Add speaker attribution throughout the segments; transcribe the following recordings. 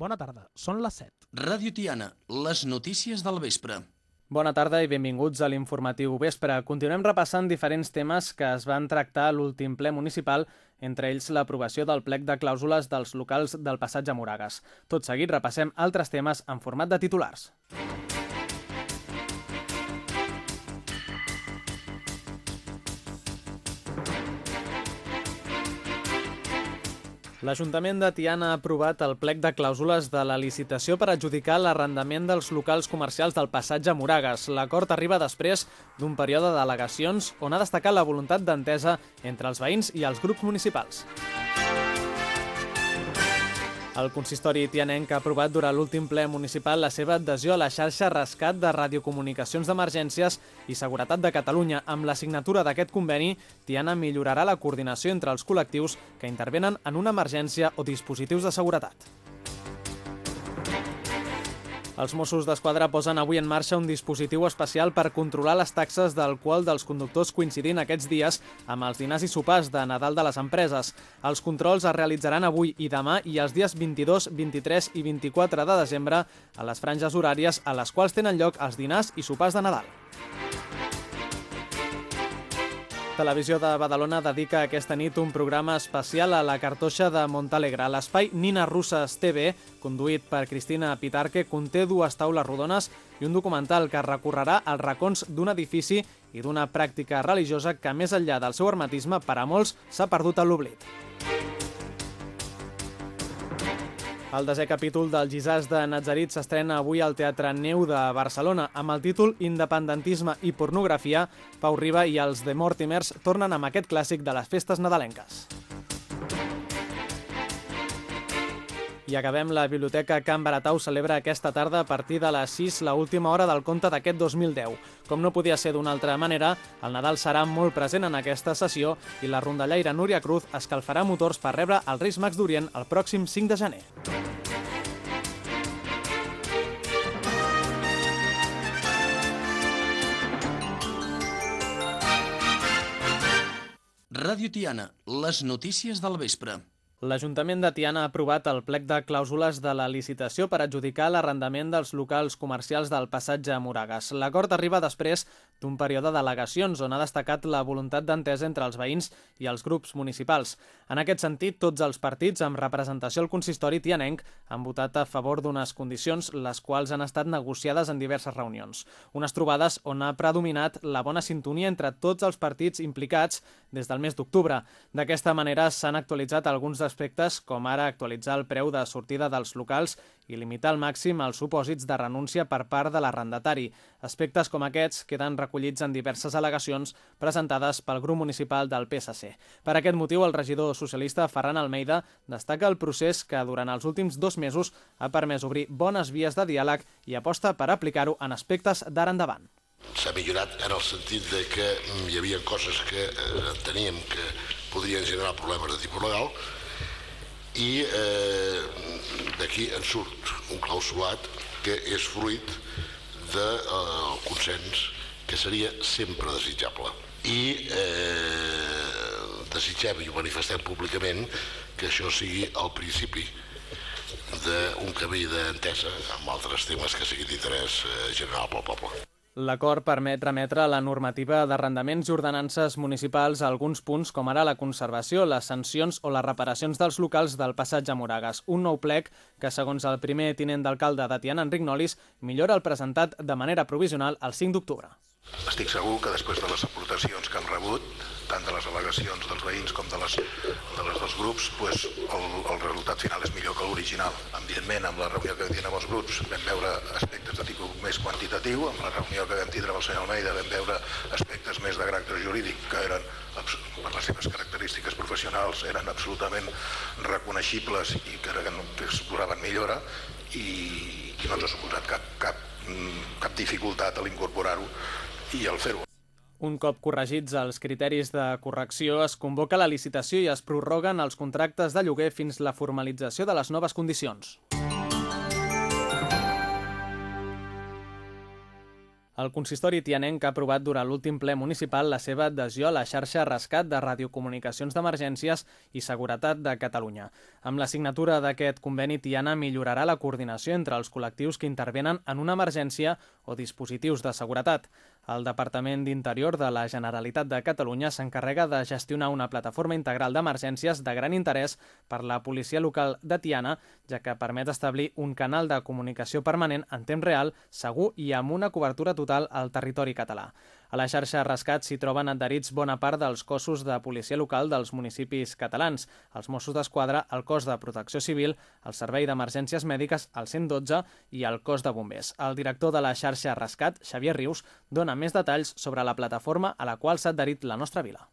Speaker 1: Bona tarda, són les 7.
Speaker 2: Ràdio Tiana, les notícies del vespre.
Speaker 3: Bona tarda i benvinguts a l'informatiu vespre. Continuem repassant diferents temes que es van tractar a l'últim ple municipal, entre ells l'aprovació del plec de clàusules dels locals del passatge Moragas. Tot seguit repassem altres temes en format de titulars. L'Ajuntament de Tiana ha aprovat el plec de clàusules de la licitació per adjudicar l'arrendament dels locals comercials del passatge Moragas. L'acord arriba després d'un període d'al·legacions on ha destacat la voluntat d'entesa entre els veïns i els grups municipals. El consistori tianenc ha aprovat durant l'últim ple municipal la seva adhesió a la xarxa Rescat de Radiocomunicacions d'Emergències i Seguretat de Catalunya. Amb la signatura d'aquest conveni, Tiana millorarà la coordinació entre els col·lectius que intervenen en una emergència o dispositius de seguretat. Els Mossos d'Esquadra posen avui en marxa un dispositiu especial per controlar les taxes d'alcohol dels conductors coincidint aquests dies amb els dinars i sopars de Nadal de les empreses. Els controls es realitzaran avui i demà i els dies 22, 23 i 24 de desembre a les franges horàries a les quals tenen lloc els dinars i sopars de Nadal. Televisió de Badalona dedica aquesta nit un programa especial a la cartoixa de Montalegre. L'espai Nina Russes TV, conduït per Cristina Pitarque, conté dues taules rodones i un documental que recorrerà als racons d'un edifici i d'una pràctica religiosa que, més enllà del seu hermetisme, per a molts s'ha perdut a l'oblit. El desè capítol del Gisàs de Nazarit s'estrena avui al Teatre Neu de Barcelona amb el títol Independentisme i pornografia. Pau Riba i els de Mortimers tornen amb aquest clàssic de les festes nadalenques. I acabem, la Biblioteca Can Baratau celebra aquesta tarda a partir de les 6 la última hora del conte d'aquest 2010. Com no podia ser d'una altra manera, el Nadal serà molt present en aquesta sessió i la rondallaire Núria Cruz escalfarà motors per rebre els Reis Mags d'Orient el pròxim 5 de gener.
Speaker 2: Ràdio Tiana, les notícies del vespre.
Speaker 3: L'Ajuntament de Tiana ha aprovat el plec de clàusules de la licitació per adjudicar l'arrendament dels locals comercials del passatge a Moragas. L'acord arriba després d'un període d'al·legacions on ha destacat la voluntat d'entesa entre els veïns i els grups municipals. En aquest sentit, tots els partits amb representació al consistori tianenc han votat a favor d'unes condicions les quals han estat negociades en diverses reunions. Unes trobades on ha predominat la bona sintonia entre tots els partits implicats des del mes d'octubre. D'aquesta manera s'han actualitzat alguns aspectes com ara actualitzar el preu de sortida dels locals i limitar al màxim els supòsits de renúncia per part de l'arrendatari. Aspectes com aquests queden recollits en diverses al·legacions presentades pel grup municipal del PSC. Per aquest motiu, el regidor socialista Ferran Almeida destaca el procés que durant els últims dos mesos ha permès obrir bones vies de diàleg i aposta per aplicar-ho en aspectes d'ara endavant.
Speaker 4: S'ha millorat en el sentit de que hi havia coses que eh, teníem que podrien generar problemes de tipus legal i eh, d'aquí en surt un clausulat que és fruit del de, eh, consens que seria sempre desitjable. I eh, desitgem i ho manifestem públicament que això sigui el principi d'un camí d'entesa amb altres temes que siguin d'interès eh, general pel poble.
Speaker 3: L'acord permet remetre la normativa d'arrendaments i ordenances municipals a alguns punts com ara la conservació, les sancions o les reparacions dels locals del passatge Moragas. Un nou plec que, segons el primer tinent d'alcalde de Tiana, Enric Nolis, millora el presentat de manera provisional el 5 d'octubre.
Speaker 5: Estic segur que després de les aportacions que hem rebut, tant de les al·legacions dels veïns com de les, de les dels grups, pues, el, el resultat final és millor que l'original. Evidentment, amb la reunió que vam tenir amb els grups vam veure aspectes de tipus més quantitatiu, amb la reunió que vam tindre amb el senyor Almeida vam veure aspectes més de caràcter jurídic que eren, per les seves característiques professionals, eren absolutament reconeixibles i que, eren, que exploraven millora i, i no ens ha suposat cap, cap, cap dificultat a l'incorporar-ho i al fer-ho.
Speaker 3: Un cop corregits els criteris de correcció, es convoca la licitació i es prorroguen els contractes de lloguer fins la formalització de les noves condicions. El consistori tianenc ha aprovat durant l'últim ple municipal la seva adhesió a la xarxa Rescat de Radiocomunicacions d'Emergències i Seguretat de Catalunya. Amb la signatura d'aquest conveni, Tiana millorarà la coordinació entre els col·lectius que intervenen en una emergència o dispositius de seguretat. El Departament d'Interior de la Generalitat de Catalunya s'encarrega de gestionar una plataforma integral d'emergències de gran interès per la policia local de Tiana, ja que permet establir un canal de comunicació permanent en temps real, segur i amb una cobertura total al territori català. A la xarxa Rescat s'hi troben adherits bona part dels cossos de policia local dels municipis catalans, els Mossos d'Esquadra, el cos de protecció civil, el Servei d'Emergències Mèdiques, el 112 i el cos de bombers. El director de la xarxa Rescat, Xavier Rius, dona més detalls sobre la plataforma a la qual s'ha adherit la nostra vila.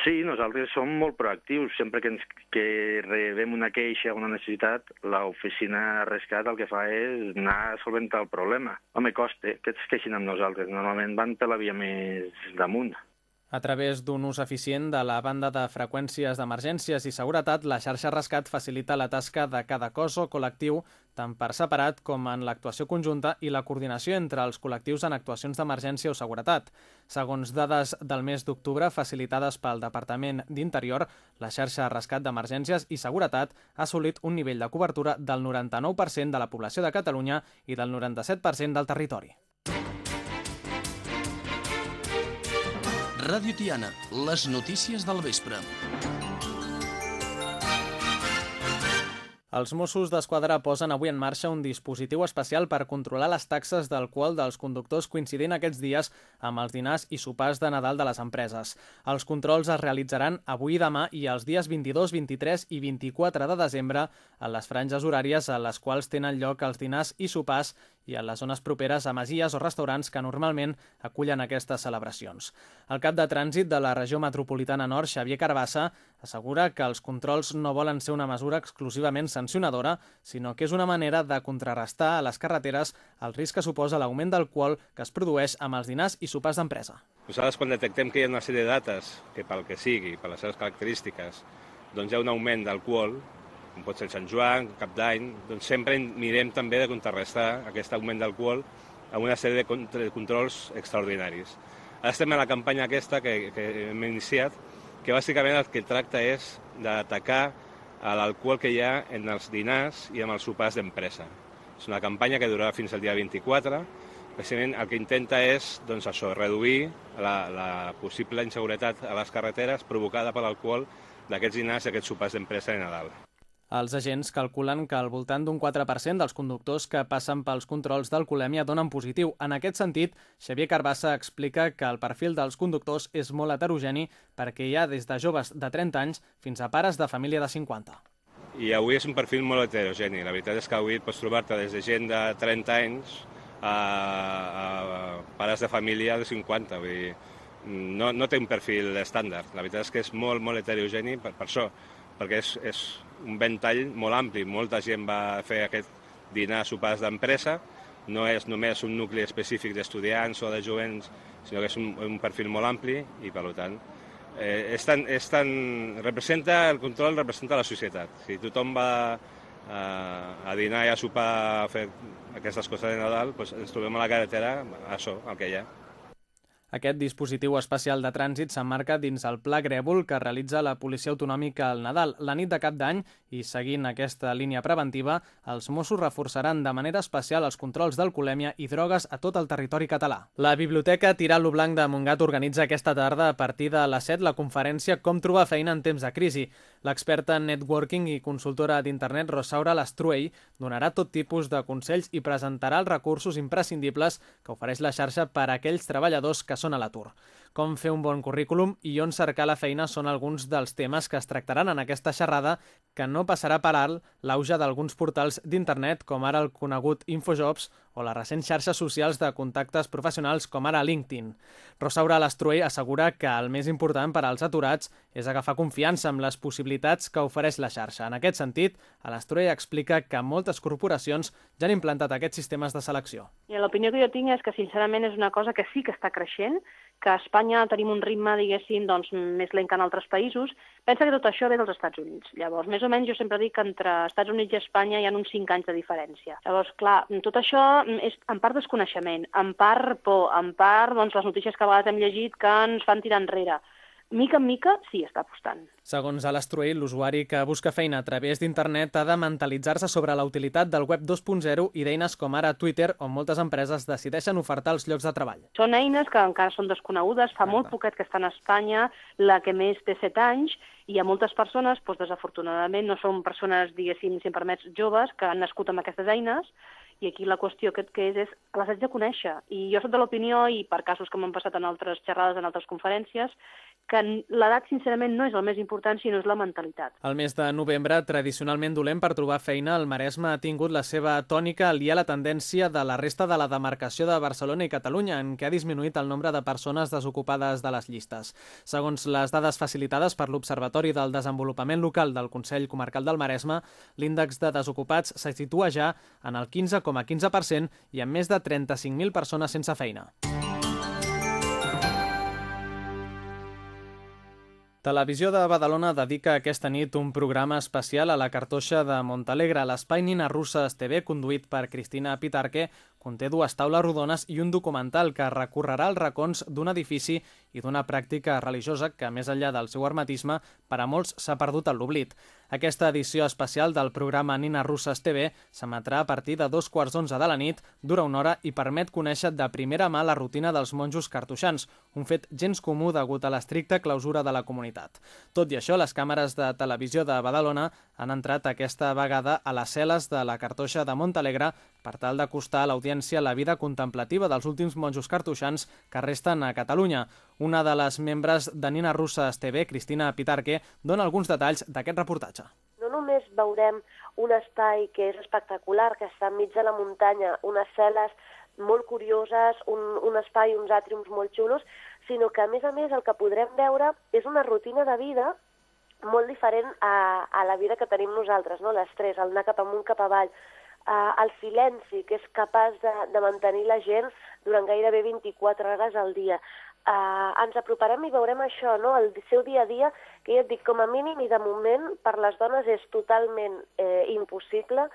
Speaker 1: Sí, nosaltres som molt proactius. Sempre que, ens, que rebem una queixa o una necessitat, l'oficina Rescat el que fa és anar a solventar el problema. Home, costa que es queixin amb nosaltres. Normalment van per la via més damunt.
Speaker 3: A través d'un ús eficient de la banda de freqüències d'emergències i seguretat, la xarxa Rescat facilita la tasca de cada cos o col·lectiu, tant per separat com en l'actuació conjunta i la coordinació entre els col·lectius en actuacions d'emergència o seguretat. Segons dades del mes d'octubre facilitades pel Departament d'Interior, la xarxa Rescat d'Emergències i Seguretat ha assolit un nivell de cobertura del 99% de la població de Catalunya i del 97% del territori.
Speaker 2: Ràdio Tiana, les notícies del vespre.
Speaker 3: Els Mossos d'Esquadra posen avui en marxa un dispositiu especial per controlar les taxes d'alcohol dels conductors coincidint aquests dies amb els dinars i sopars de Nadal de les empreses. Els controls es realitzaran avui i demà i els dies 22, 23 i 24 de desembre a les franges horàries a les quals tenen lloc els dinars i sopars i a les zones properes a masies o restaurants que normalment acullen aquestes celebracions. El cap de trànsit de la regió metropolitana nord, Xavier Carbassa, assegura que els controls no volen ser una mesura exclusivament sancionadora, sinó que és una manera de contrarrestar a les carreteres el risc que suposa l'augment d'alcohol que es produeix amb els dinars i sopars d'empresa.
Speaker 6: Nosaltres, quan detectem que hi ha una sèrie de dates, que pel que sigui, per les seves característiques, doncs hi ha un augment d'alcohol, com pot ser Sant Joan, Cap d'Any, doncs sempre mirem també de contrarrestar aquest augment d'alcohol amb una sèrie de controls extraordinaris. Ara estem en la campanya aquesta que, que hem iniciat, que bàsicament el que tracta és d'atacar l'alcohol que hi ha en els dinars i en els sopars d'empresa. És una campanya que durarà fins al dia 24. Precisament el que intenta és doncs, això, reduir la, la possible inseguretat a les carreteres provocada per l'alcohol d'aquests dinars i aquests sopars d'empresa de Nadal.
Speaker 3: Els agents calculen que al voltant d'un 4% dels conductors que passen pels controls d'alcoholèmia donen positiu. En aquest sentit, Xavier Carbassa explica que el perfil dels conductors és molt heterogeni perquè hi ha des de joves de 30 anys fins a pares de família de 50.
Speaker 6: I avui és un perfil molt heterogeni. La veritat és que avui pots trobar-te des de gent de 30 anys a, a pares de família de 50. Vull dir, no, no té un perfil estàndard. La veritat és que és molt, molt heterogeni per, per això, perquè és, és un ventall molt ampli. Molta gent va fer aquest dinar sopars d'empresa, no és només un nucli específic d'estudiants o de jovents, sinó que és un, un perfil molt ampli i, per tant, eh, és tan, és tan, representa, el control representa la societat. Si tothom va a, a dinar i a sopar a fer aquestes coses de Nadal, doncs ens trobem a la carretera, això, el que hi ha.
Speaker 3: Aquest dispositiu especial de trànsit s'emmarca dins el Pla Grèvol que realitza la Policia Autonòmica al Nadal. La nit de cap d'any, i seguint aquesta línia preventiva, els Mossos reforçaran de manera especial els controls d'alcoholèmia i drogues a tot el territori català. La Biblioteca Tirant-lo Blanc de Montgat organitza aquesta tarda a partir de les 7 la conferència Com trobar feina en temps de crisi. L'experta en networking i consultora d'internet Rosaura Lastruell donarà tot tipus de consells i presentarà els recursos imprescindibles que ofereix la xarxa per a aquells treballadors que són a l'atur. Com fer un bon currículum i on cercar la feina són alguns dels temes que es tractaran en aquesta xerrada que no passarà per alt l'auge d'alguns portals d'internet com ara el conegut Infojobs o les recents xarxes socials de contactes professionals com ara LinkedIn. Rosaura Lastruell assegura que el més important per als aturats és agafar confiança amb les possibilitats que ofereix la xarxa. En aquest sentit, Lastruell explica que moltes corporacions ja han implantat aquests sistemes de selecció.
Speaker 7: I l'opinió que jo tinc és que, sincerament, és una cosa que sí que està creixent que a Espanya tenim un ritme, diguéssim, doncs, més lent que en altres països, pensa que tot això ve dels Estats Units. Llavors, més o menys, jo sempre dic que entre Estats Units i Espanya hi ha uns 5 anys de diferència. Llavors, clar, tot això és en part desconeixement, en part por, en part doncs, les notícies que a vegades hem llegit que ens fan tirar enrere mica en mica sí està apostant.
Speaker 3: Segons Alastruell, l'usuari que busca feina a través d'internet ha de mentalitzar-se sobre la utilitat del web 2.0 i d'eines com ara Twitter, on moltes empreses decideixen ofertar els llocs de treball.
Speaker 7: Són eines que encara són desconegudes, fa molt poquet que estan a Espanya, la que més té 7 anys, i hi ha moltes persones, doncs, desafortunadament, no són persones, diguéssim, si em permets, joves, que han nascut amb aquestes eines, i aquí la qüestió que, que és, és les haig de conèixer. I jo soc de l'opinió, i per casos que m'han passat en altres xerrades, en altres conferències, que l'edat, sincerament, no és el més important, sinó és la mentalitat.
Speaker 3: El mes de novembre, tradicionalment dolent per trobar feina, el Maresme ha tingut la seva tònica al a la tendència de la resta de la demarcació de Barcelona i Catalunya, en què ha disminuït el nombre de persones desocupades de les llistes. Segons les dades facilitades per l'Observatori del Desenvolupament Local del Consell Comarcal del Maresme, l'índex de desocupats se situa ja en el 15,15% i amb més de 35.000 persones sense feina. Televisió de Badalona dedica aquesta nit un programa especial a la cartoixa de Montalegre. L'espai Nina Russes TV, conduït per Cristina Pitarque, conté dues taules rodones i un documental que recorrerà els racons d'un edifici i d'una pràctica religiosa que, més enllà del seu hermetisme, per a molts s'ha perdut en l'oblit. Aquesta edició especial del programa Nina Russes TV s'emetrà a partir de dos quarts d'onze de la nit, dura una hora i permet conèixer de primera mà la rutina dels monjos cartoixans, un fet gens comú degut a l'estricta clausura de la comunitat. Tot i això, les càmeres de televisió de Badalona han entrat aquesta vegada a les cel·les de la cartoixa de Montalegre per tal d'acostar a l'audiència la vida contemplativa dels últims monjos cartoixans que resten a Catalunya. Una de les membres de Nina Russes TV, Cristina Pitarque, dona alguns detalls d'aquest reportatge.
Speaker 8: No només veurem un espai que és espectacular, que està enmig de la muntanya, unes cel·les molt curioses, un, un espai, uns àtriums molt xulos, sinó que, a més a més, el que podrem veure és una rutina de vida molt diferent a, a la vida que tenim nosaltres, no? l'estrès, el anar cap amunt, cap avall, uh, el silenci que és capaç de, de mantenir la gent durant gairebé 24 hores al dia. Eh, ens aproparem i veurem això, no? el seu dia a dia, que ja et dic, com a mínim i de moment per les dones és totalment eh, impossible.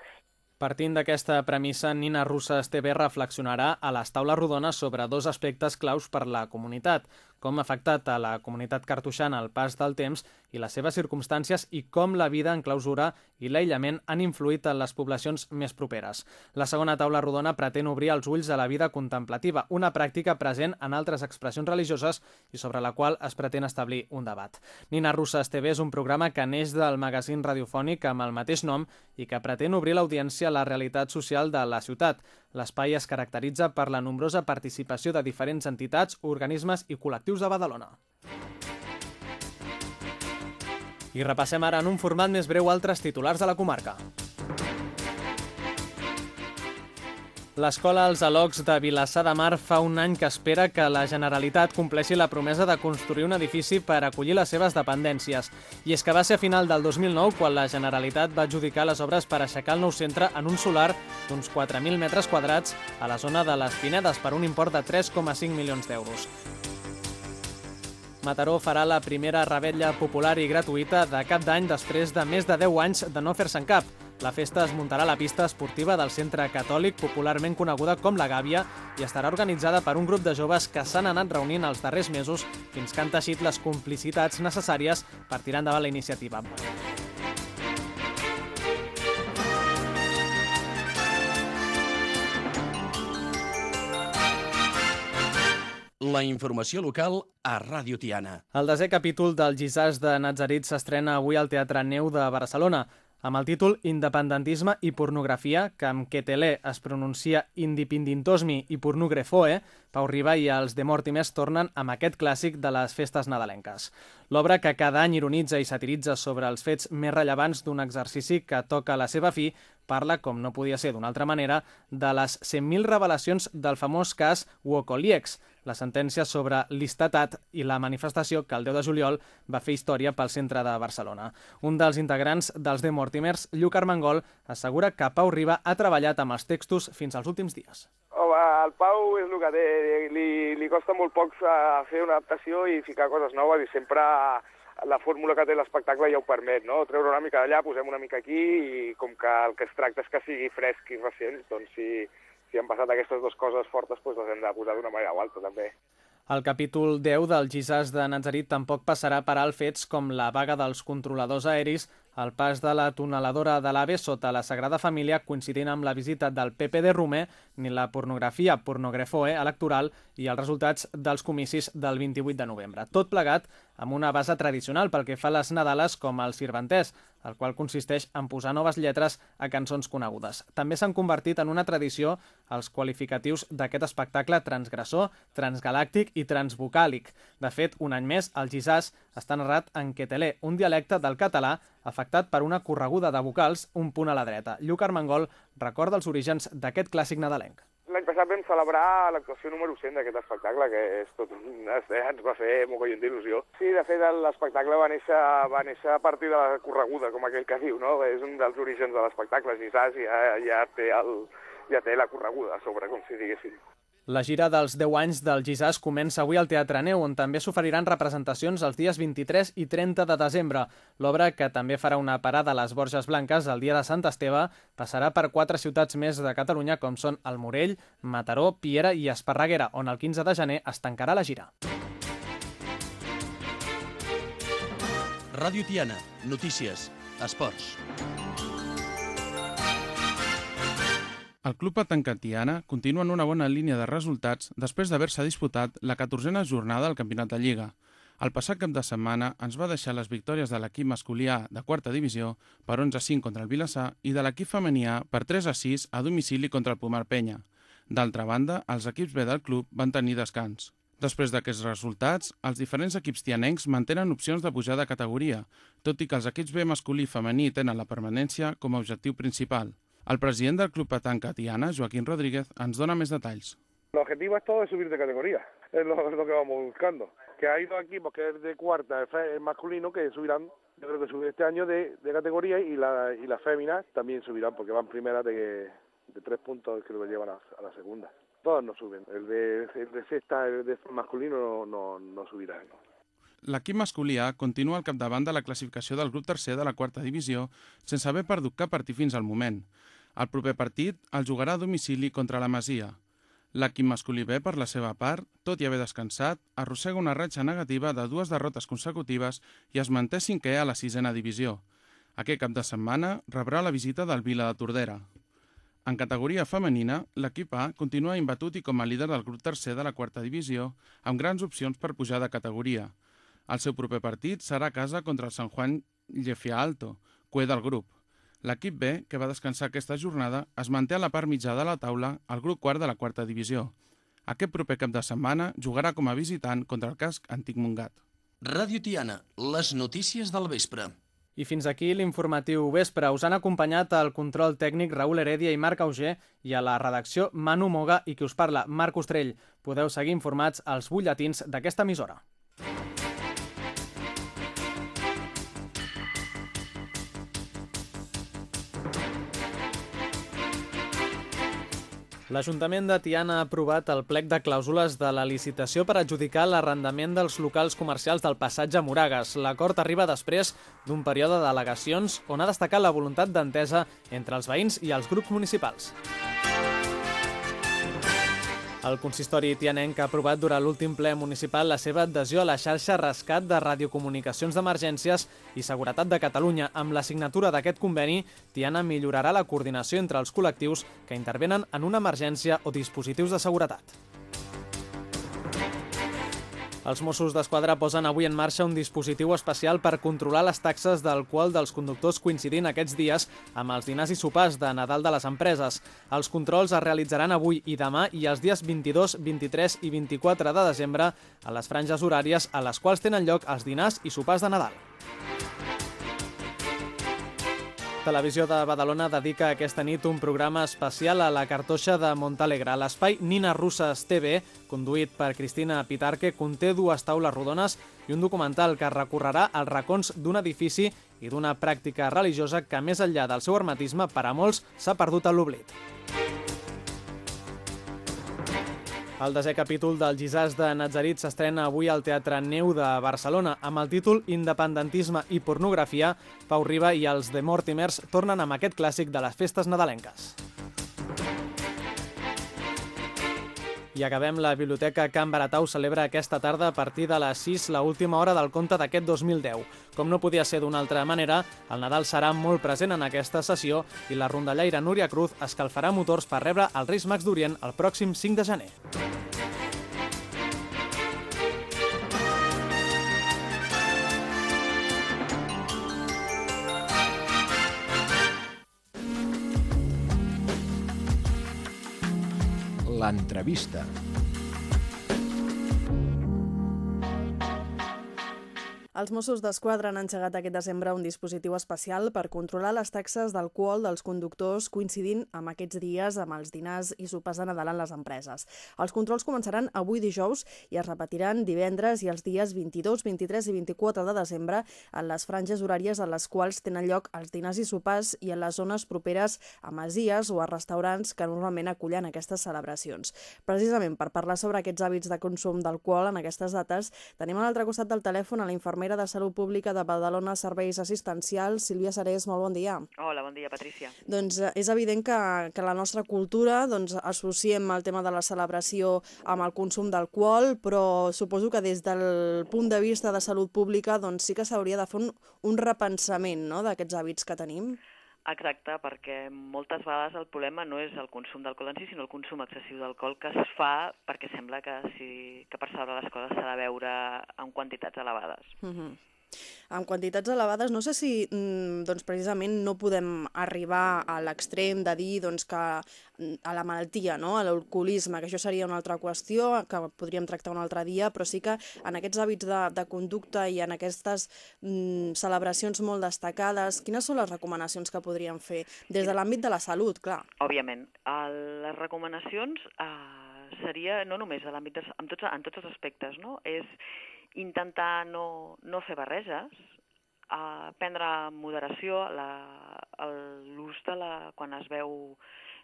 Speaker 3: Partint d'aquesta premissa, Nina Russes TV reflexionarà a les taules rodones sobre dos aspectes claus per la comunitat, com ha afectat a la comunitat cartoixana el pas del temps i les seves circumstàncies i com la vida en clausura i l'aïllament han influït en les poblacions més properes. La segona taula rodona pretén obrir els ulls a la vida contemplativa, una pràctica present en altres expressions religioses i sobre la qual es pretén establir un debat. Nina Russes TV és un programa que neix del magazín radiofònic amb el mateix nom i que pretén obrir l'audiència a la realitat social de la ciutat. L'espai es caracteritza per la nombrosa participació de diferents entitats, organismes i col·lectius de Badalona. I repassem ara en un format més breu altres titulars de la comarca. L'escola Els Alocs de Vilassar de Mar fa un any que espera que la Generalitat compleixi la promesa de construir un edifici per acollir les seves dependències. I és que va ser a final del 2009 quan la Generalitat va adjudicar les obres per aixecar el nou centre en un solar d'uns 4.000 metres quadrats a la zona de les Pinedes per un import de 3,5 milions d'euros. Mataró farà la primera rebetlla popular i gratuïta de cap d'any després de més de 10 anys de no fer-se'n cap. La festa es muntarà a la pista esportiva del Centre Catòlic, popularment coneguda com la Gàbia, i estarà organitzada per un grup de joves que s'han anat reunint els darrers mesos fins que han teixit les complicitats necessàries per tirar endavant la iniciativa.
Speaker 2: La informació local a Ràdio Tiana.
Speaker 3: El desè capítol del Gisàs de Nazarit s'estrena avui al Teatre Neu de Barcelona amb el títol Independentisme i pornografia, que amb Ketelé es pronuncia Indipindintosmi i Pornogrefoe, Pau Riba i els de Mortimers tornen amb aquest clàssic de les festes nadalenques. L'obra que cada any ironitza i satiritza sobre els fets més rellevants d'un exercici que toca la seva fi parla, com no podia ser d'una altra manera, de les 100.000 revelacions del famós cas Wokoliex, la sentència sobre l'Istatat i la manifestació que el 10 de juliol va fer història pel centre de Barcelona. Un dels integrants dels The Mortimers, Lluc Armengol, assegura que Pau Riba ha treballat amb els textos fins als últims dies.
Speaker 9: El Pau és el que té, li, li costa molt poc eh, fer una adaptació i ficar coses noves i sempre la fórmula que té l'espectacle ja ho permet, no? Treure una mica d'allà, posem una mica aquí i com que el que es tracta és que sigui fresc i recent, doncs si, si han passat aquestes dues coses fortes, doncs les hem de posar d'una manera o altra, també.
Speaker 3: El capítol 10 del Gisàs de Nazarit tampoc passarà per alt fets com la vaga dels controladors aeris, el pas de la tuneladora de l'AVE sota la Sagrada Família coincidint amb la visita del PP de Romer, ni la pornografia pornogrefoe electoral i els resultats dels comicis del 28 de novembre. Tot plegat amb una base tradicional pel que fa a les Nadales com el Sirventès, el qual consisteix en posar noves lletres a cançons conegudes. També s'han convertit en una tradició els qualificatius d'aquest espectacle transgressor, transgalàctic i transvocàlic. De fet, un any més, el Gisàs està narrat en quetelé, un dialecte del català afectat per una correguda de vocals un punt a la dreta. Lluc Armengol recorda els orígens d'aquest clàssic nadalenc.
Speaker 9: L'any passat vam celebrar l'actuació número 100 d'aquest espectacle, que és tot, ens va fer mogollon d'il·lusió. Sí, de fet, l'espectacle va, néixer, va néixer a partir de la correguda, com aquell que diu, no? És un dels orígens de l'espectacle. Gisàs ja, ja, té el, ja té la correguda a sobre, com si diguéssim.
Speaker 3: La gira dels 10 anys del Gisàs comença avui al Teatre Neu, on també s'oferiran representacions els dies 23 i 30 de desembre. L'obra, que també farà una parada a les Borges Blanques el dia de Sant Esteve, passarà per quatre ciutats més de Catalunya, com són el Morell, Mataró, Piera i Esparreguera, on el 15 de gener es tancarà la gira.
Speaker 2: Ràdio Tiana, notícies, esports.
Speaker 10: El club Atancatiana continua en una bona línia de resultats després d'haver-se disputat la 14a jornada del Campionat de Lliga. El passat cap de setmana ens va deixar les victòries de l'equip masculí A de quarta divisió per 11 a 5 contra el Vilassar i de l'equip femení A per 3 a 6 a domicili contra el Pomar Penya. D'altra banda, els equips B del club van tenir descans. Després d'aquests resultats, els diferents equips tianencs mantenen opcions de pujar de categoria, tot i que els equips B masculí i femení tenen la permanència com a objectiu principal. El president del Club Patanca Tiana, Joaquín Rodríguez, ens dona més detalls.
Speaker 9: El objetivo es todo de subir de categoría, es lo, es lo que vamos buscando. Que hay dos equipos que es de cuarta, el masculino, que subirán, yo creo que subir este año de, de categoría y la, y las féminas también subirán porque van primeras de, de tres puntos que lo llevan a, a la segunda. Todos no suben, el de, el de sexta, el de masculino no, no, no subirá. No.
Speaker 10: L'equip masculí A continua al capdavant de la classificació del grup tercer de la quarta divisió sense haver perdut cap partit fins al moment. El proper partit el jugarà a domicili contra la Masia. L'equip masculí B, per la seva part, tot i haver descansat, arrossega una ratxa negativa de dues derrotes consecutives i es manté cinquè a la sisena divisió. Aquest cap de setmana rebrà la visita del Vila de Tordera. En categoria femenina, l'equip A continua imbatut i com a líder del grup tercer de la quarta divisió, amb grans opcions per pujar de categoria. El seu proper partit serà a casa contra el San Juan Llefia Alto, cué del grup. L'equip B, que va descansar aquesta jornada, es manté a la part mitjà de la taula al grup quart de la quarta divisió. Aquest proper cap de setmana jugarà com a visitant contra el casc Antic Montgat.
Speaker 2: Ràdio Tiana, les notícies del vespre.
Speaker 3: I fins aquí l'informatiu vespre. Us han acompanyat el control tècnic Raül Heredia i Marc Auger i a la redacció Manu Moga i qui us parla, Marc Ostrell. Podeu seguir informats als butlletins d'aquesta emissora. L'Ajuntament de Tiana ha aprovat el plec de clàusules de la licitació per adjudicar l'arrendament dels locals comercials del passatge Moragas. L'acord arriba després d'un període d'al·legacions on ha destacat la voluntat d'entesa entre els veïns i els grups municipals. El consistori tianenc ha aprovat durant l'últim ple municipal la seva adhesió a la xarxa Rescat de Radiocomunicacions d'Emergències i Seguretat de Catalunya. Amb la signatura d'aquest conveni, Tiana millorarà la coordinació entre els col·lectius que intervenen en una emergència o dispositius de seguretat. Els Mossos d'Esquadra posen avui en marxa un dispositiu especial per controlar les taxes d'alcohol dels conductors coincidint aquests dies amb els dinars i sopars de Nadal de les empreses. Els controls es realitzaran avui i demà i els dies 22, 23 i 24 de desembre a les franges horàries a les quals tenen lloc els dinars i sopars de Nadal. Televisió de Badalona dedica aquesta nit un programa especial a la cartoixa de Montalegre. L'espai Nina Russes TV, conduït per Cristina Pitarque, conté dues taules rodones i un documental que recorrerà als racons d'un edifici i d'una pràctica religiosa que, més enllà del seu hermetisme, per a molts s'ha perdut a l'oblit. El desè capítol del Gisàs de Nazarit s'estrena avui al Teatre Neu de Barcelona amb el títol Independentisme i pornografia. Pau Riba i els de Mortimers tornen amb aquest clàssic de les festes nadalenques. I acabem, la Biblioteca Can Baratau celebra aquesta tarda a partir de les 6 la última hora del conte d'aquest 2010. Com no podia ser d'una altra manera, el Nadal serà molt present en aquesta sessió i la rondallaire Núria Cruz escalfarà motors per rebre els Reis Mags d'Orient el pròxim 5 de gener.
Speaker 11: L'entrevista.
Speaker 12: Els Mossos d'Esquadra han engegat aquest desembre un dispositiu especial per controlar les taxes d'alcohol dels conductors coincidint amb aquests dies amb els dinars i sopars de Nadal en les empreses. Els controls començaran avui dijous i es repetiran divendres i els dies 22, 23 i 24 de desembre en les franges horàries en les quals tenen lloc els dinars i sopars i en les zones properes a masies o a restaurants que normalment acullen aquestes celebracions. Precisament per parlar sobre aquests hàbits de consum d'alcohol en aquestes dates, tenim a l'altre costat del telèfon a la infermera infermera de Salut Pública de Badalona Serveis Assistencials, Sílvia Sarés, molt bon dia.
Speaker 13: Hola, bon dia, Patrícia.
Speaker 12: Doncs eh, és evident que, que la nostra cultura doncs, associem el tema de la celebració amb el consum d'alcohol, però suposo que des del punt de vista de salut pública doncs, sí que s'hauria de fer un, un repensament no?, d'aquests hàbits que tenim.
Speaker 13: Exacte, perquè moltes vegades el problema no és el consum d'alcohol en si, sinó el consum excessiu d'alcohol que es fa perquè sembla que, si, que per saber les coses s'ha de veure en quantitats elevades.
Speaker 12: Uh -huh amb quantitats elevades. No sé si mm, doncs, precisament no podem arribar a l'extrem de dir doncs, que mm, a la malaltia, no? a l'alcoholisme, que això seria una altra qüestió que podríem tractar un altre dia, però sí que en aquests hàbits de, de conducta i en aquestes mm, celebracions molt destacades, quines són les recomanacions que podríem fer des de l'àmbit de la salut, clar?
Speaker 13: Òbviament. El, les recomanacions eh, seria no només a l'àmbit en, tots, en tots els aspectes, no? És intentar no, no fer barreges, a prendre moderació l'ús de la... quan es veu...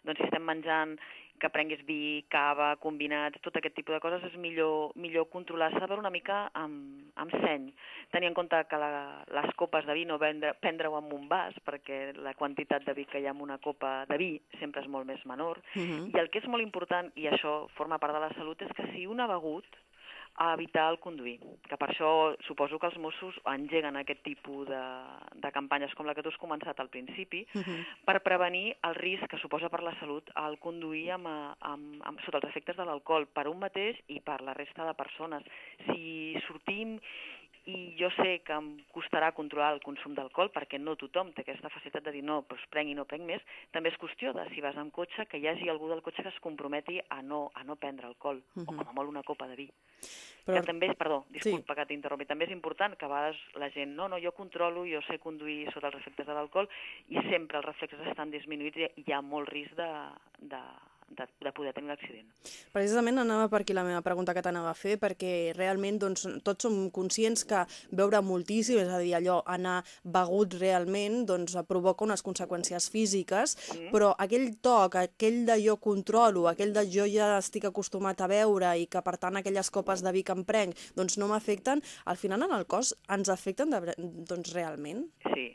Speaker 13: Doncs si estem menjant, que prenguis vi, cava, combinats, tot aquest tipus de coses, és millor, millor controlar-se per una mica amb, amb seny. Tenir en compte que la, les copes de vi no prendre-ho amb un vas, perquè la quantitat de vi que hi ha en una copa de vi sempre és molt més menor. Uh -huh. I el que és molt important, i això forma part de la salut, és que si un ha begut, a evitar el conduir, que per això suposo que els Mossos engeguen aquest tipus de, de campanyes com la que tu has començat al principi, uh -huh. per prevenir el risc que suposa per la salut el conduir amb, amb, amb, sota els efectes de l'alcohol, per un mateix i per la resta de persones. Si sortim i jo sé que em costarà controlar el consum d'alcohol perquè no tothom té aquesta facilitat de dir no, doncs prenc i no prenc més, també és qüestió de si vas amb cotxe que hi hagi algú del cotxe que es comprometi a no, a no prendre alcohol, uh -huh. o com a molt una copa de vi. Però... Que també és, perdó, disculpa sí. que t'interrompi, també és important que a vegades la gent, no, no, jo controlo, jo sé conduir sota els efectes de l'alcohol i sempre els reflexes estan disminuïts i hi ha molt risc de, de, de, de poder tenir l'accident.
Speaker 12: Precisament anava per aquí la meva pregunta que t'anava a fer, perquè realment doncs, tots som conscients que veure moltíssim, és a dir, allò, anar begut realment, doncs, provoca unes conseqüències físiques, mm. però aquell toc, aquell de jo controlo, aquell de jo ja estic acostumat a veure i que, per tant, aquelles copes de vi que em prenc doncs, no m'afecten, al final en el cos ens afecten de, doncs, realment?
Speaker 13: Sí,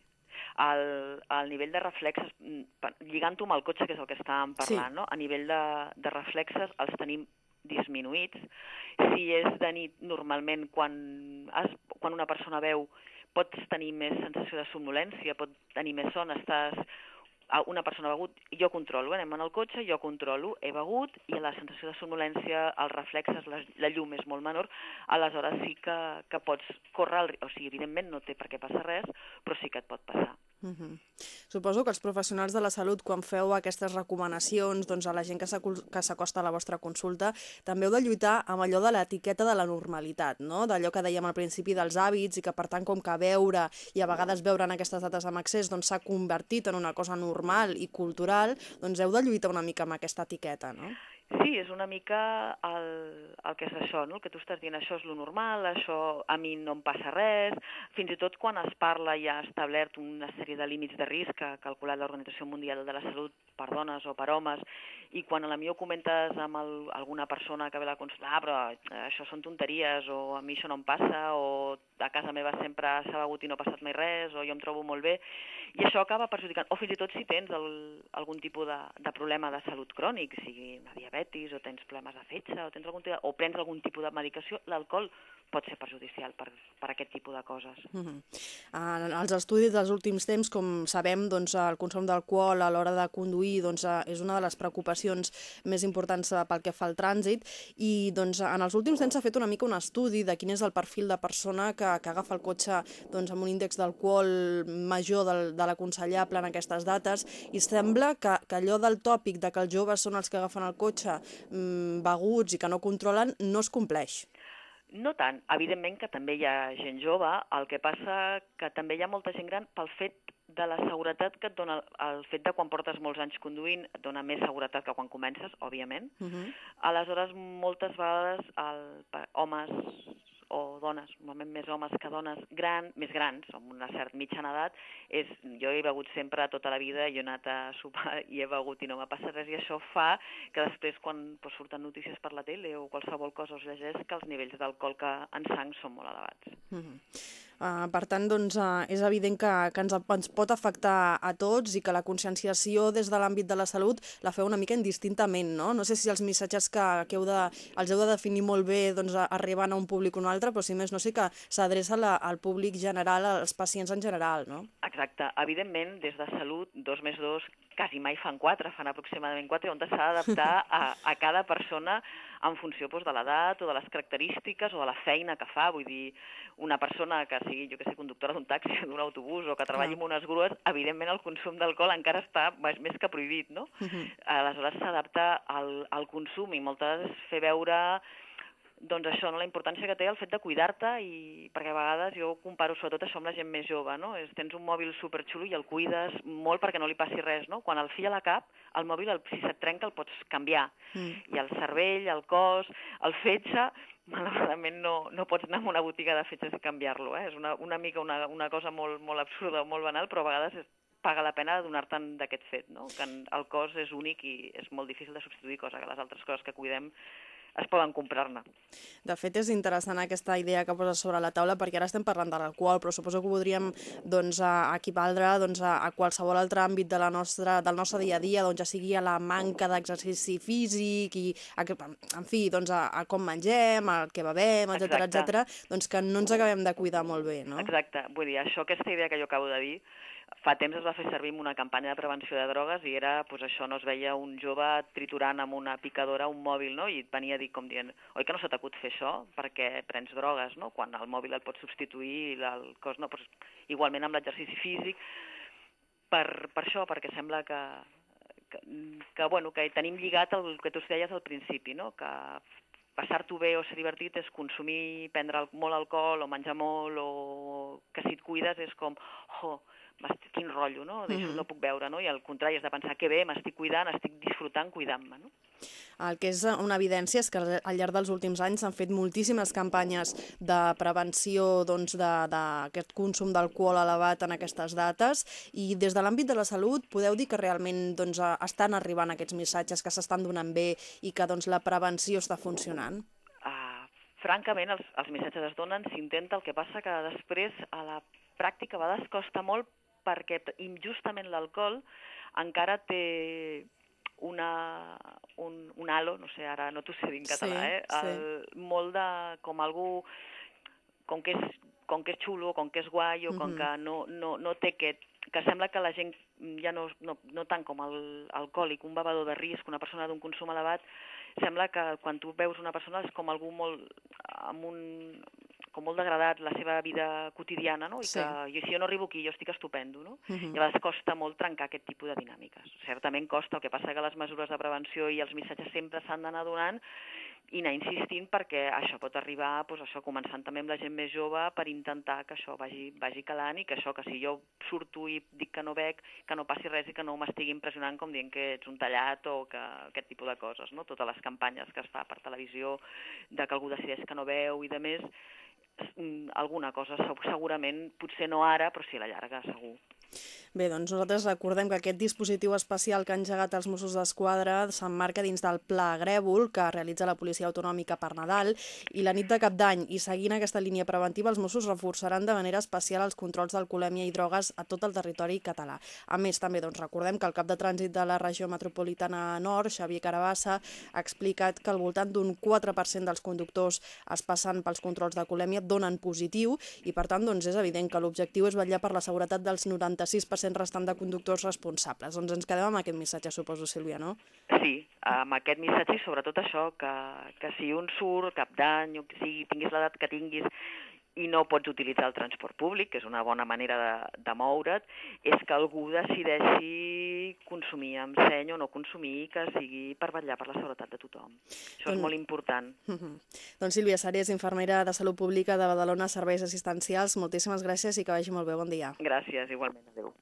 Speaker 13: el, el nivell de reflexes, mm, lligant-ho amb el cotxe, que és el que estàvem parlant, sí. no? a nivell de, de reflexes els tenim disminuïts. Si és de nit, normalment, quan, es, quan una persona veu, pots tenir més sensació de somnolència, pot tenir més son, estàs una persona ha begut, jo controlo, anem en el cotxe, jo controlo, he begut, i la sensació de somnolència, els reflexes, la, la llum és molt menor, aleshores sí que, que pots córrer, el, o sigui, evidentment no té per què passar res, però sí que et pot passar.
Speaker 12: Uh -huh. Suposo que els professionals de la salut, quan feu aquestes recomanacions doncs, a la gent que s'acosta a la vostra consulta, també heu de lluitar amb allò de l'etiqueta de la normalitat, no? d'allò que dèiem al principi dels hàbits i que, per tant, com que veure i a vegades veure en aquestes dates amb accés doncs, s'ha doncs, convertit en una cosa normal i cultural, doncs heu de lluitar una mica amb aquesta etiqueta, no?
Speaker 13: Sí, és una mica el, el que és això, no? el que tu estàs dient, això és lo normal, això a mi no em passa res, fins i tot quan es parla i ha establert una sèrie de límits de risc que ha calculat l'Organització Mundial de la Salut per dones o per homes, i quan a la millor comentes amb el, alguna persona que ve la consulta, ah, però això són tonteries, o a mi això no em passa, o a casa meva sempre s'ha begut i no ha passat mai res, o jo em trobo molt bé, i això acaba perjudicant, o fins i tot si tens el, algun tipus de, de problema de salut crònic, sigui una diabetes, diabetis o tens problemes de fetge o, tens algun, o prens algun tipus de medicació, l'alcohol pot ser perjudicial per, per aquest tipus de coses. Uh -huh.
Speaker 12: En els estudis dels últims temps, com sabem, doncs, el consum d'alcohol a l'hora de conduir doncs, és una de les preocupacions més importants eh, pel que fa al trànsit i doncs, en els últims temps s'ha fet una mica un estudi de quin és el perfil de persona que, que agafa el cotxe doncs, amb un índex d'alcohol major del, de l'aconsellable en aquestes dates i sembla que, que allò del tòpic de que els joves són els que agafen el cotxe mm, beguts i que no controlen no es compleix.
Speaker 13: No tant. Evidentment que també hi ha gent jove, el que passa que també hi ha molta gent gran pel fet de la seguretat que et dona el fet de quan portes molts anys conduint, et dona més seguretat que quan comences, òbviament. Uh -huh. Aleshores, moltes vegades el, homes o dones, normalment més homes que dones gran, més grans, amb una certa mitjana edat, és, jo he begut sempre tota la vida, jo he anat a sopar i he begut i no m'ha passat res, i això fa que després quan pues, surten notícies per la tele o qualsevol cosa us llegeix que els nivells d'alcohol que en sang són molt elevats. Mm
Speaker 12: -hmm. Uh, per tant, doncs, uh, és evident que, que ens, ens pot afectar a tots i que la conscienciació des de l'àmbit de la salut la feu una mica indistintament, no? No sé si els missatges que, que heu de, els heu de definir molt bé doncs, arribant a un públic o un altre, però si més no sé que s'adreça al públic general, als pacients en general, no?
Speaker 13: Exacte. Evidentment, des de salut, dos més dos quasi mai fan quatre, fan aproximadament quatre, on s'ha d'adaptar a, a cada persona en funció doncs, de l'edat o de les característiques o de la feina que fa. Vull dir, una persona que sigui, jo que sé, conductora d'un taxi, d'un autobús o que treballi amb unes grues, evidentment el consum d'alcohol encara està més que prohibit, no? Uh -huh. Aleshores s'adapta al, al consum i moltes fer veure doncs això, no? la importància que té el fet de cuidar-te i perquè a vegades jo comparo sobretot això amb la gent més jove, no? És, tens un mòbil superxulo i el cuides molt perquè no li passi res, no? Quan el fill a la cap, el mòbil, el, si se't trenca, el pots canviar. Mm. I el cervell, el cos, el fetge, malauradament no, no pots anar a una botiga de fetges i canviar-lo. Eh? És una, una mica una, una cosa molt, molt absurda o molt banal, però a vegades és, paga la pena donar-te'n d'aquest fet, no? que el cos és únic i és molt difícil de substituir, cosa que les altres coses que cuidem es poden comprar-ne.
Speaker 12: De fet, és interessant aquesta idea que poses sobre la taula, perquè ara estem parlant de l'alcohol, però suposo que ho podríem doncs, equivaldre doncs, a, a qualsevol altre àmbit de la nostra, del nostre dia a dia, doncs, ja sigui a la manca d'exercici físic, i a, en fi, doncs, a, a com mengem, al que bevem, etc etc, doncs que no ens acabem de cuidar molt bé, no?
Speaker 13: Exacte. Vull dir, això, aquesta idea que jo acabo de dir, fa temps es va fer servir una campanya de prevenció de drogues i era, pues, això, no es veia un jove triturant amb una picadora un mòbil, no? I et venia a dir com dient, oi que no s'ha t'acut fer això perquè prens drogues, no? Quan el mòbil et pot substituir el cos, no? Pues, igualment amb l'exercici físic, per, per això, perquè sembla que, que, que, bueno, que tenim lligat el que tu deies al principi, no? que passar-t'ho bé o ser divertit és consumir, prendre molt alcohol o menjar molt o que si et cuides és com, oh, quin rotllo, no? D'això mm -hmm. no puc veure, no? I al contrari, has de pensar que bé, m'estic cuidant, estic disfrutant cuidant-me, no?
Speaker 12: El que és una evidència és que al llarg dels últims anys s'han fet moltíssimes campanyes de prevenció doncs, d'aquest consum d'alcohol elevat en aquestes dates i des de l'àmbit de la salut podeu dir que realment doncs, estan arribant aquests missatges que s'estan donant bé i que doncs, la prevenció està funcionant?
Speaker 13: Uh, francament, els, els missatges es donen, s'intenta, el que passa que després a la pràctica a vegades costa molt perquè injustament l'alcohol encara té una, un, un halo, no sé, ara no t'ho sé dir en català, sí, eh? El, sí. molt de, com algú, com que és, com que és xulo, com que és guai, o com mm -hmm. que no, no, no té aquest que sembla que la gent ja no, no, no tant com el alcohòlic, un bevedor de risc, una persona d'un consum elevat, sembla que quan tu veus una persona és com algú molt amb un com molt degradat la seva vida quotidiana, no? I
Speaker 12: Sí.
Speaker 13: que jo, si jo no arribo aquí, jo estic estupendo, no?
Speaker 12: Mhm.
Speaker 13: I a vegades costa molt trencar aquest tipus de dinàmiques. Certament costa, el que passa que les mesures de prevenció i els missatges sempre s'han d'anar donant i anar insistint perquè això pot arribar, doncs això, començant també amb la gent més jove per intentar que això vagi, vagi calant i que això, que si jo surto i dic que no veig, que no passi res i que no m'estigui impressionant com dient que ets un tallat o que aquest tipus de coses, no? Totes les campanyes que es fa per televisió de que algú decideix que no veu i de més, alguna cosa seg- segurament, potser no ara, però sí a la llarga, segur.
Speaker 12: Bé, doncs nosaltres recordem que aquest dispositiu especial que han engegat els Mossos d'Esquadra s'emmarca dins del Pla Grèvol que realitza la Policia Autonòmica per Nadal i la nit de cap d'any i seguint aquesta línia preventiva els Mossos reforçaran de manera especial els controls d'alcoholèmia i drogues a tot el territori català. A més, també doncs, recordem que el cap de trànsit de la regió metropolitana nord, Xavier Carabassa, ha explicat que al voltant d'un 4% dels conductors es passen pels controls d'alcoholèmia donen positiu i per tant doncs, és evident que l'objectiu és vetllar per la seguretat dels 96% restant de conductors responsables. Doncs ens quedem amb aquest missatge, suposo, Sílvia, no?
Speaker 13: Sí, amb aquest missatge i sobretot això, que, que si un surt cap d'any o que sigui, tinguis l'edat que tinguis i no pots utilitzar el transport públic, que és una bona manera de, de moure't, és que algú decideixi consumir amb seny o no consumir, que sigui per vetllar per la seguretat de tothom. Això
Speaker 12: Doncs-
Speaker 13: és molt important.
Speaker 12: Uh -huh. Doncs Sílvia Sàries, infermera de Salut Pública de Badalona Serveis Assistencials, moltíssimes gràcies i que vagi molt bé, bon dia.
Speaker 13: Gràcies, igualment. Adéu.